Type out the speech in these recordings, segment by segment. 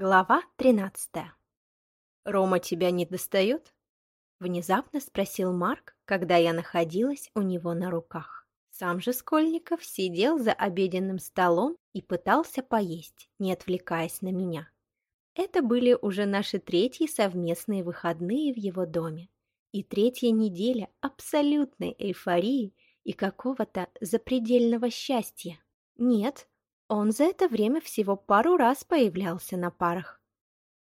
Глава тринадцатая. «Рома тебя не достает?» Внезапно спросил Марк, когда я находилась у него на руках. Сам же Скольников сидел за обеденным столом и пытался поесть, не отвлекаясь на меня. Это были уже наши третьи совместные выходные в его доме и третья неделя абсолютной эйфории и какого-то запредельного счастья. Нет, он за это время всего пару раз появлялся на парах.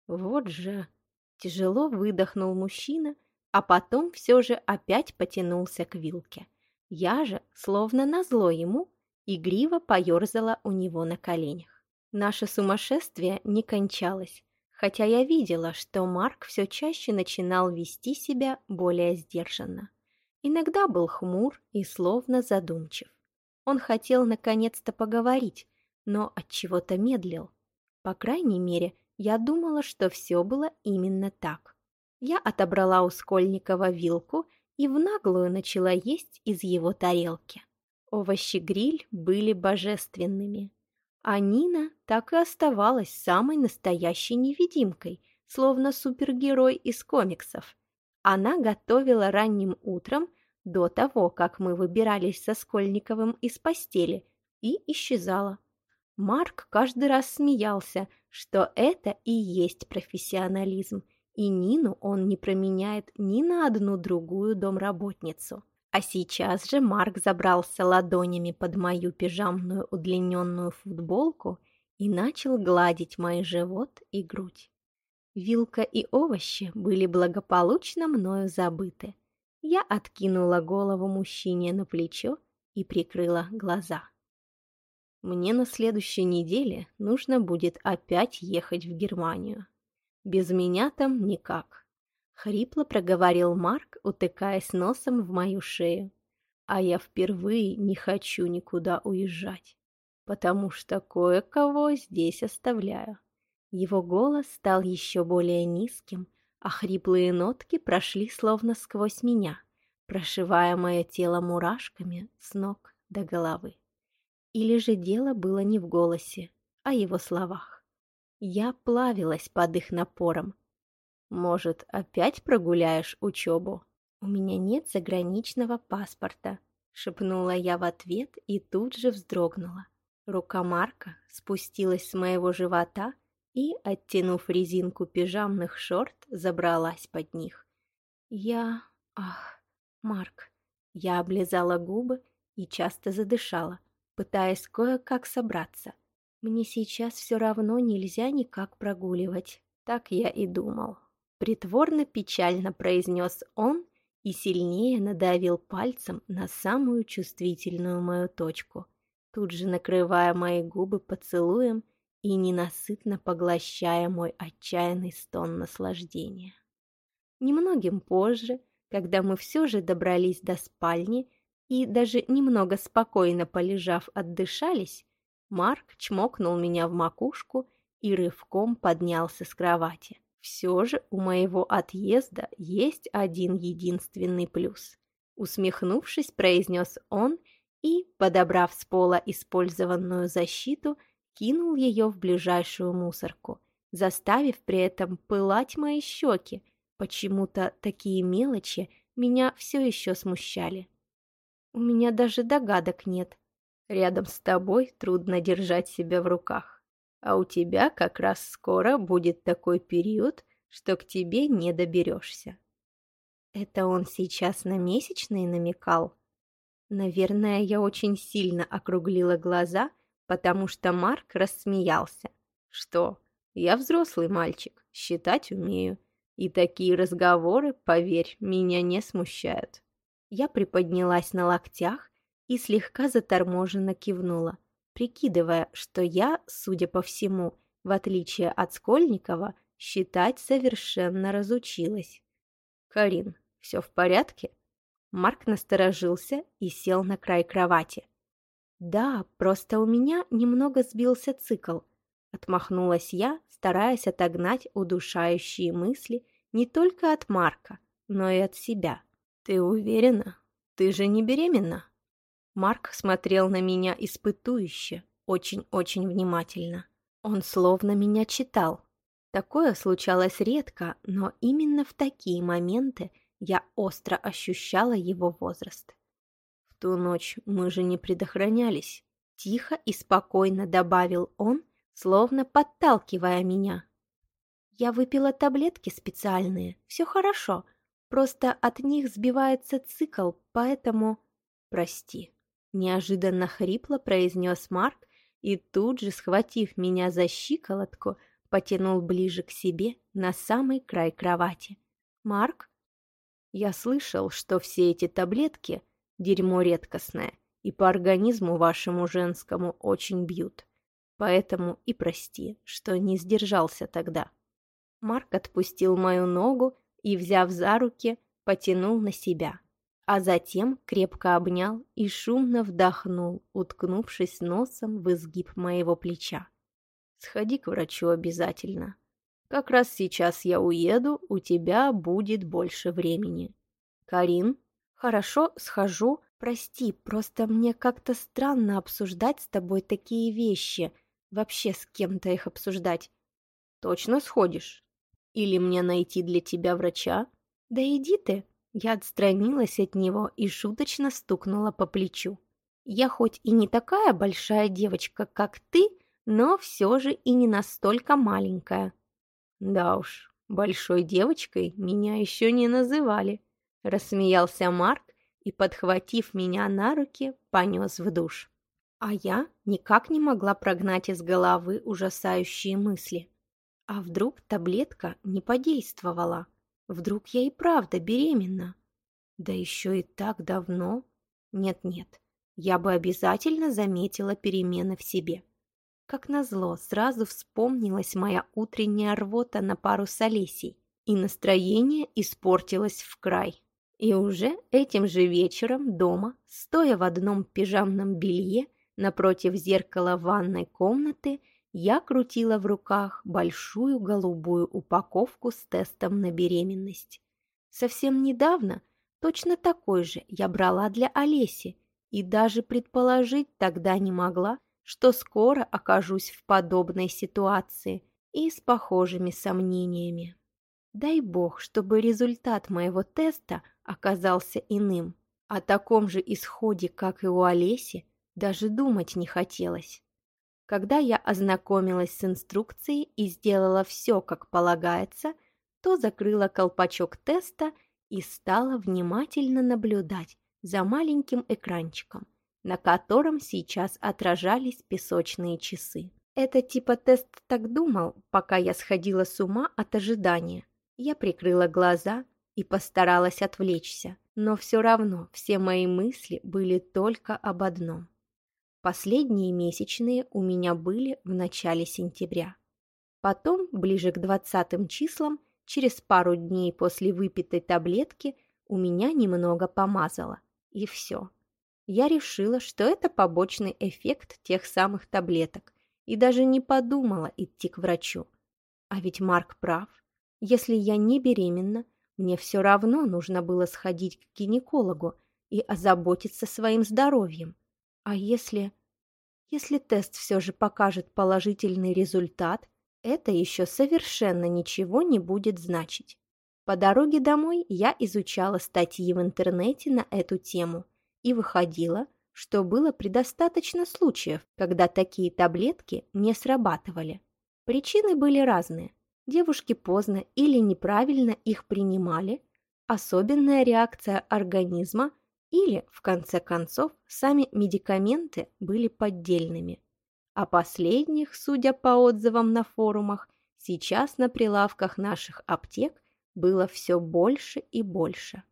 Вот же, тяжело выдохнул мужчина, а потом все же опять потянулся к вилке. Я же, словно назло ему, игриво поерзала у него на коленях. Наше сумасшествие не кончалось, хотя я видела, что Марк все чаще начинал вести себя более сдержанно. Иногда был хмур и словно задумчив. Он хотел наконец-то поговорить, но от чего-то медлил. По крайней мере, я думала, что все было именно так. Я отобрала у Скольникова вилку и в наглую начала есть из его тарелки. Овощи-гриль были божественными. А Нина так и оставалась самой настоящей невидимкой, словно супергерой из комиксов. Она готовила ранним утром, до того, как мы выбирались со Скольниковым из постели, и исчезала. Марк каждый раз смеялся, что это и есть профессионализм, и Нину он не променяет ни на одну другую домработницу. А сейчас же Марк забрался ладонями под мою пижамную удлиненную футболку и начал гладить мой живот и грудь. Вилка и овощи были благополучно мною забыты. Я откинула голову мужчине на плечо и прикрыла глаза. Мне на следующей неделе нужно будет опять ехать в Германию. Без меня там никак. Хрипло проговорил Марк, утыкаясь носом в мою шею. А я впервые не хочу никуда уезжать, потому что кое-кого здесь оставляю. Его голос стал еще более низким, а хриплые нотки прошли словно сквозь меня, прошивая мое тело мурашками с ног до головы. Или же дело было не в голосе, а его словах. Я плавилась под их напором. «Может, опять прогуляешь учебу?» «У меня нет заграничного паспорта», — шепнула я в ответ и тут же вздрогнула. Рука Марка спустилась с моего живота и, оттянув резинку пижамных шорт, забралась под них. Я... Ах, Марк. Я облизала губы и часто задышала пытаясь кое-как собраться. Мне сейчас все равно нельзя никак прогуливать. Так я и думал. Притворно печально произнес он и сильнее надавил пальцем на самую чувствительную мою точку, тут же накрывая мои губы поцелуем и ненасытно поглощая мой отчаянный стон наслаждения. Немногим позже, когда мы все же добрались до спальни, и даже немного спокойно полежав отдышались, Марк чмокнул меня в макушку и рывком поднялся с кровати. Все же у моего отъезда есть один единственный плюс. Усмехнувшись, произнес он и, подобрав с пола использованную защиту, кинул ее в ближайшую мусорку, заставив при этом пылать мои щеки. Почему-то такие мелочи меня все еще смущали. У меня даже догадок нет. Рядом с тобой трудно держать себя в руках. А у тебя как раз скоро будет такой период, что к тебе не доберешься. Это он сейчас на месячные намекал? Наверное, я очень сильно округлила глаза, потому что Марк рассмеялся. Что? Я взрослый мальчик, считать умею. И такие разговоры, поверь, меня не смущают. Я приподнялась на локтях и слегка заторможенно кивнула, прикидывая, что я, судя по всему, в отличие от Скольникова, считать совершенно разучилась. «Карин, все в порядке?» Марк насторожился и сел на край кровати. «Да, просто у меня немного сбился цикл», — отмахнулась я, стараясь отогнать удушающие мысли не только от Марка, но и от себя. «Ты уверена? Ты же не беременна?» Марк смотрел на меня испытующе, очень-очень внимательно. Он словно меня читал. Такое случалось редко, но именно в такие моменты я остро ощущала его возраст. «В ту ночь мы же не предохранялись», — тихо и спокойно добавил он, словно подталкивая меня. «Я выпила таблетки специальные, все хорошо, просто от них сбивается цикл, поэтому...» «Прости», — неожиданно хрипло произнес Марк и тут же, схватив меня за щиколотку, потянул ближе к себе на самый край кровати. «Марк?» «Я слышал, что все эти таблетки — дерьмо редкостное, и по организму вашему женскому очень бьют. Поэтому и прости, что не сдержался тогда». Марк отпустил мою ногу и, взяв за руки, потянул на себя, а затем крепко обнял и шумно вдохнул, уткнувшись носом в изгиб моего плеча. Сходи к врачу обязательно. Как раз сейчас я уеду, у тебя будет больше времени. Карин? Хорошо, схожу. Прости, просто мне как-то странно обсуждать с тобой такие вещи. Вообще с кем-то их обсуждать. Точно сходишь? Или мне найти для тебя врача? Да иди ты. Я отстранилась от него и шуточно стукнула по плечу. Я хоть и не такая большая девочка, как ты, но все же и не настолько маленькая. Да уж, большой девочкой меня еще не называли, рассмеялся Марк и, подхватив меня на руки, понес в душ. А я никак не могла прогнать из головы ужасающие мысли. А вдруг таблетка не подействовала? Вдруг я и правда беременна? Да еще и так давно? Нет-нет, я бы обязательно заметила перемены в себе. Как назло, сразу вспомнилась моя утренняя рвота на пару с Олесей, и настроение испортилось в край. И уже этим же вечером дома, стоя в одном пижамном белье напротив зеркала ванной комнаты, я крутила в руках большую голубую упаковку с тестом на беременность. Совсем недавно точно такой же я брала для Олеси и даже предположить тогда не могла, что скоро окажусь в подобной ситуации и с похожими сомнениями. Дай бог, чтобы результат моего теста оказался иным. О таком же исходе, как и у Олеси, даже думать не хотелось. Когда я ознакомилась с инструкцией и сделала все, как полагается, то закрыла колпачок теста и стала внимательно наблюдать за маленьким экранчиком – на котором сейчас отражались песочные часы. Это типа тест так думал, пока я сходила с ума от ожидания. Я прикрыла глаза и постаралась отвлечься, но все равно все мои мысли были только об одном. Последние месячные у меня были в начале сентября. Потом, ближе к двадцатым числам, через пару дней после выпитой таблетки, у меня немного помазало. И все я решила, что это побочный эффект тех самых таблеток и даже не подумала идти к врачу. А ведь Марк прав. Если я не беременна, мне все равно нужно было сходить к гинекологу и озаботиться своим здоровьем. А если... Если тест все же покажет положительный результат, это еще совершенно ничего не будет значить. По дороге домой я изучала статьи в интернете на эту тему – и выходило, что было предостаточно случаев, когда такие таблетки не срабатывали. Причины были разные. Девушки поздно или неправильно их принимали, особенная реакция организма или, в конце концов, сами медикаменты были поддельными. А последних, судя по отзывам на форумах, сейчас на прилавках наших аптек было все больше и больше.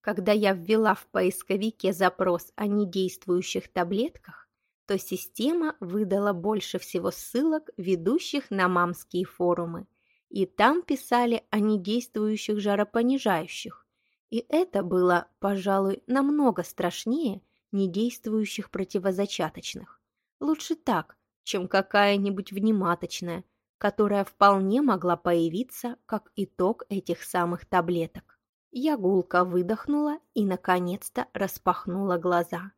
Когда я ввела в поисковике запрос о недействующих таблетках, то система выдала больше всего ссылок, ведущих на мамские форумы, и там писали о недействующих жаропонижающих. И это было, пожалуй, намного страшнее недействующих противозачаточных. Лучше так, чем какая-нибудь внематочная, которая вполне могла появиться как итог этих самых таблеток. Я гулко выдохнула и, наконец-то, распахнула глаза.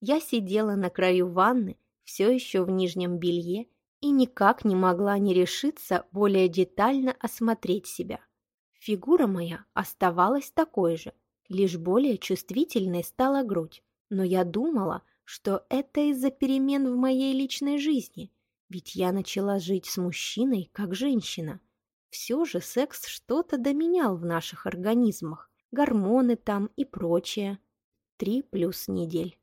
Я сидела на краю ванны, все еще в нижнем белье, и никак не могла не решиться более детально осмотреть себя. Фигура моя оставалась такой же, лишь более чувствительной стала грудь, но я думала, что это из-за перемен в моей личной жизни, ведь я начала жить с мужчиной как женщина. Все же секс что-то доменял в наших организмах, гормоны там и прочее. Три плюс недель.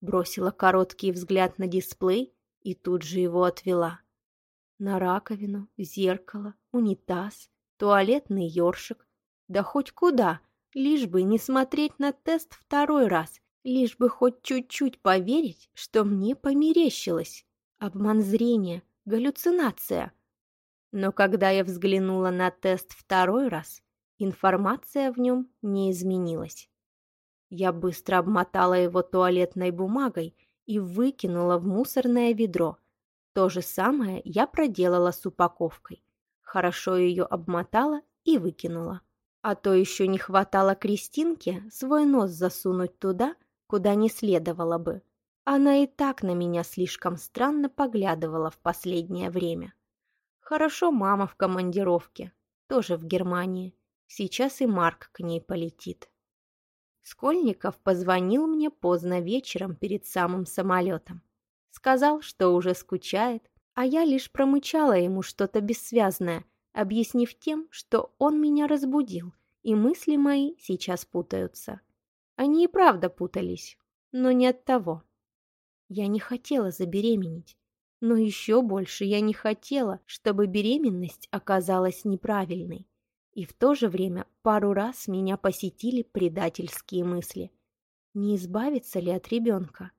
Бросила короткий взгляд на дисплей и тут же его отвела. На раковину, зеркало, унитаз, туалетный ёршик, да хоть куда, лишь бы не смотреть на тест второй раз, лишь бы хоть чуть-чуть поверить, что мне померещилось. Обман зрения, галлюцинация. Но когда я взглянула на тест второй раз, информация в нем не изменилась. Я быстро обмотала его туалетной бумагой и выкинула в мусорное ведро. То же самое я проделала с упаковкой. Хорошо ее обмотала и выкинула. А то еще не хватало Кристинке свой нос засунуть туда, куда не следовало бы. Она и так на меня слишком странно поглядывала в последнее время. Хорошо мама в командировке, тоже в Германии. Сейчас и Марк к ней полетит. Скольников позвонил мне поздно вечером перед самым самолетом. Сказал, что уже скучает, а я лишь промычала ему что-то бессвязное, объяснив тем, что он меня разбудил, и мысли мои сейчас путаются. Они и правда путались, но не от того. Я не хотела забеременеть, но еще больше я не хотела, чтобы беременность оказалась неправильной. И в то же время пару раз меня посетили предательские мысли. Не избавиться ли от ребенка?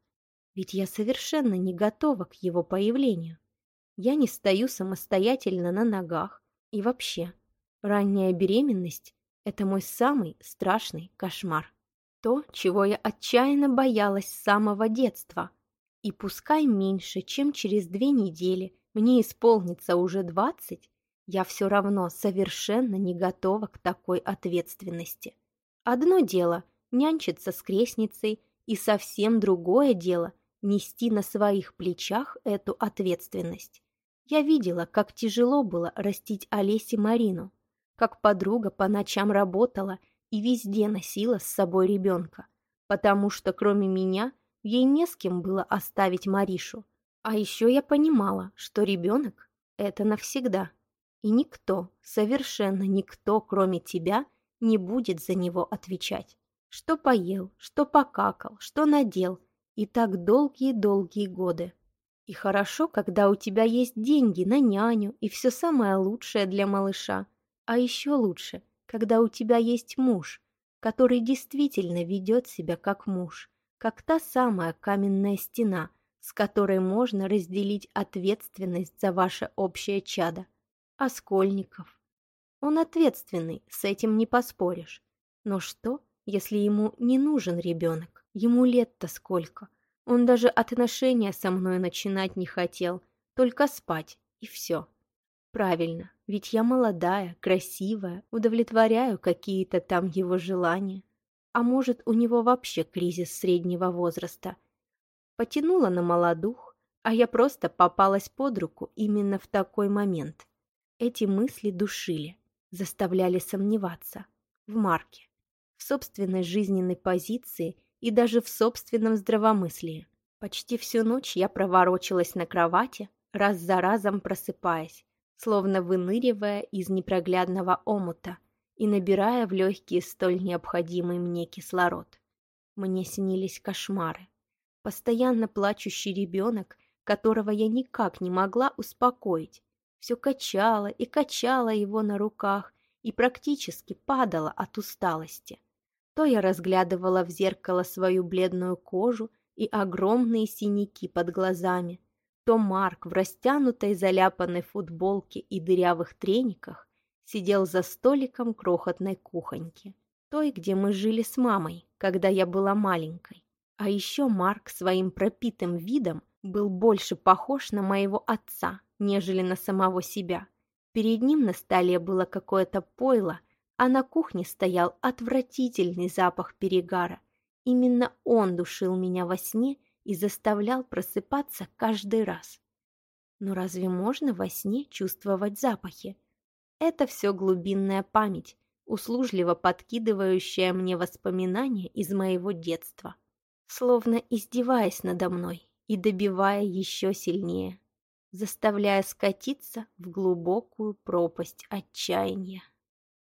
Ведь я совершенно не готова к его появлению. Я не стою самостоятельно на ногах. И вообще, ранняя беременность – это мой самый страшный кошмар. То, чего я отчаянно боялась с самого детства. И пускай меньше, чем через две недели мне исполнится уже двадцать, я все равно совершенно не готова к такой ответственности. Одно дело – нянчиться с крестницей, и совсем другое дело – нести на своих плечах эту ответственность. Я видела, как тяжело было растить Олесе Марину, как подруга по ночам работала и везде носила с собой ребенка, потому что кроме меня ей не с кем было оставить Маришу. А еще я понимала, что ребенок – это навсегда. И никто, совершенно никто, кроме тебя, не будет за него отвечать. Что поел, что покакал, что надел. И так долгие-долгие годы. И хорошо, когда у тебя есть деньги на няню и все самое лучшее для малыша. А еще лучше, когда у тебя есть муж, который действительно ведет себя как муж, как та самая каменная стена, с которой можно разделить ответственность за ваше общее чадо. Оскольников. Он ответственный, с этим не поспоришь. Но что, если ему не нужен ребенок? Ему лет-то сколько? Он даже отношения со мной начинать не хотел, только спать, и все. Правильно, ведь я молодая, красивая, удовлетворяю какие-то там его желания. А может, у него вообще кризис среднего возраста. Потянула на молодух, а я просто попалась под руку именно в такой момент. Эти мысли душили, заставляли сомневаться в Марке, в собственной жизненной позиции и даже в собственном здравомыслии. Почти всю ночь я проворочилась на кровати, раз за разом просыпаясь, словно выныривая из непроглядного омута и набирая в легкие столь необходимый мне кислород. Мне снились кошмары. Постоянно плачущий ребенок, которого я никак не могла успокоить, все качала и качала его на руках и практически падала от усталости. То я разглядывала в зеркало свою бледную кожу и огромные синяки под глазами, то Марк в растянутой заляпанной футболке и дырявых трениках сидел за столиком крохотной кухоньки, той, где мы жили с мамой, когда я была маленькой. А еще Марк своим пропитым видом был больше похож на моего отца, нежели на самого себя. Перед ним на столе было какое-то пойло, а на кухне стоял отвратительный запах перегара. Именно он душил меня во сне и заставлял просыпаться каждый раз. Но разве можно во сне чувствовать запахи? Это все глубинная память, услужливо подкидывающая мне воспоминания из моего детства, словно издеваясь надо мной и добивая еще сильнее, заставляя скатиться в глубокую пропасть отчаяния.